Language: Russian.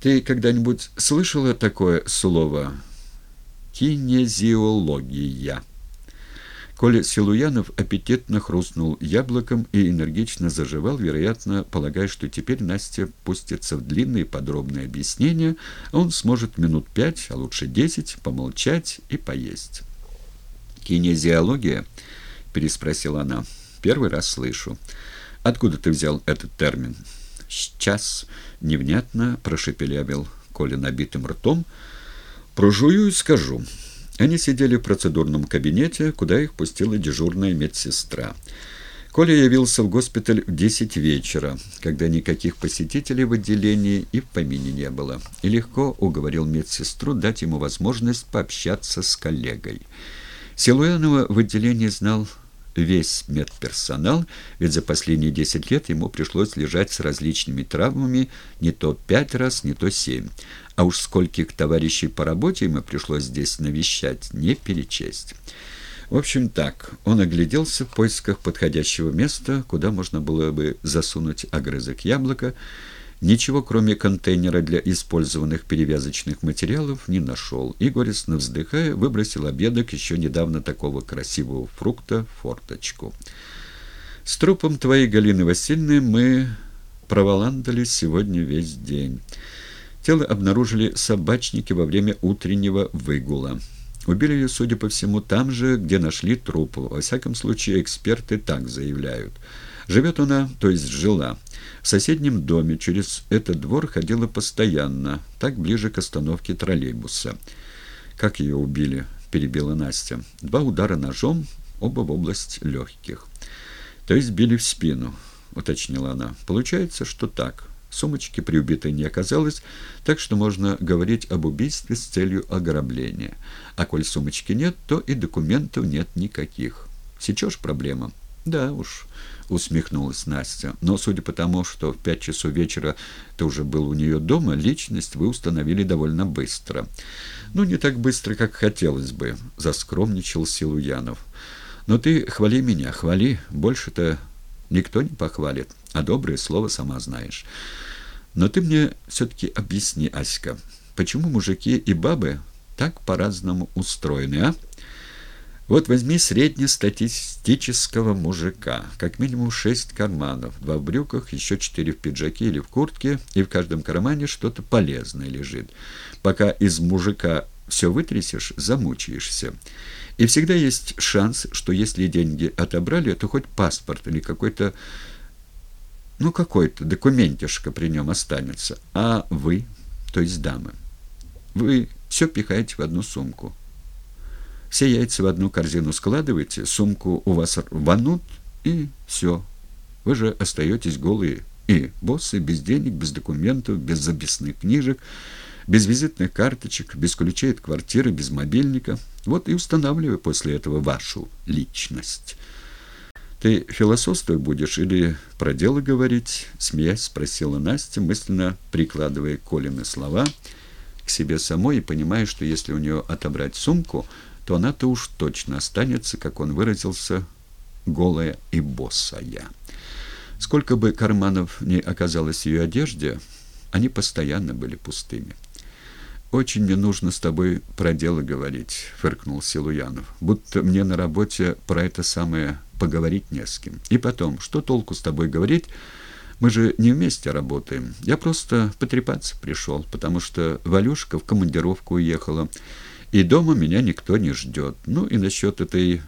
Ты когда-нибудь слышала такое слово «кинезиология»? Коля Силуянов аппетитно хрустнул яблоком и энергично заживал, вероятно, полагая, что теперь Настя пустится в длинные подробные объяснения, а он сможет минут пять, а лучше десять, помолчать и поесть. «Кинезиология?» — переспросила она. «Первый раз слышу. Откуда ты взял этот термин?» «Сейчас», — невнятно прошепелявил Коля набитым ртом. «Прожую и скажу». Они сидели в процедурном кабинете, куда их пустила дежурная медсестра. Коля явился в госпиталь в десять вечера, когда никаких посетителей в отделении и в помине не было, и легко уговорил медсестру дать ему возможность пообщаться с коллегой. Силуянова в отделении знал весь медперсонал, ведь за последние десять лет ему пришлось лежать с различными травмами не то пять раз, не то семь. А уж скольких товарищей по работе ему пришлось здесь навещать, не перечесть. В общем так, он огляделся в поисках подходящего места, куда можно было бы засунуть огрызок яблока, Ничего, кроме контейнера для использованных перевязочных материалов, не нашел, и, горестно вздыхая, выбросил обедок еще недавно такого красивого фрукта в форточку. «С трупом твоей Галины Васильевны мы проволандали сегодня весь день. Тело обнаружили собачники во время утреннего выгула». Убили ее, судя по всему, там же, где нашли труп. Во всяком случае, эксперты так заявляют. Живет она, то есть жила, в соседнем доме. Через этот двор ходила постоянно, так ближе к остановке троллейбуса. «Как ее убили?» – перебила Настя. «Два удара ножом, оба в область легких». «То есть били в спину», – уточнила она. «Получается, что так». Сумочки при убитой не оказалось, так что можно говорить об убийстве с целью ограбления. А коль сумочки нет, то и документов нет никаких. Сечешь проблема? Да уж, усмехнулась Настя. Но судя по тому, что в пять часов вечера ты уже был у нее дома, личность вы установили довольно быстро. Ну, не так быстро, как хотелось бы, заскромничал Силуянов. Но ты хвали меня, хвали, больше-то никто не похвалит, а доброе слово сама знаешь. Но ты мне все-таки объясни, Аська, почему мужики и бабы так по-разному устроены, а? Вот возьми среднестатистического мужика, как минимум шесть карманов, два в брюках, еще четыре в пиджаке или в куртке, и в каждом кармане что-то полезное лежит. Пока из мужика все вытрясешь, замучаешься. И всегда есть шанс, что если деньги отобрали, то хоть паспорт или какой-то, ну какой-то документишка при нем останется. А вы, то есть дамы, вы все пихаете в одну сумку. Все яйца в одну корзину складываете, сумку у вас рванут, и все. Вы же остаетесь голые и боссы, без денег, без документов, без записных книжек, без визитных карточек, без ключей от квартиры, без мобильника. Вот и устанавливаю после этого вашу личность. «Ты философствовать будешь или про дело говорить?» — смеясь спросила Настя, мысленно прикладывая Колины слова к себе самой и понимая, что если у нее отобрать сумку, то она-то уж точно останется, как он выразился, голая и босая. Сколько бы карманов ни оказалось ее одежде, они постоянно были пустыми. «Очень мне нужно с тобой про дело говорить», — фыркнул Силуянов. «Будто мне на работе про это самое поговорить не с кем. И потом, что толку с тобой говорить? Мы же не вместе работаем. Я просто потрепаться пришел, потому что Валюшка в командировку уехала, и дома меня никто не ждет. Ну и насчет этой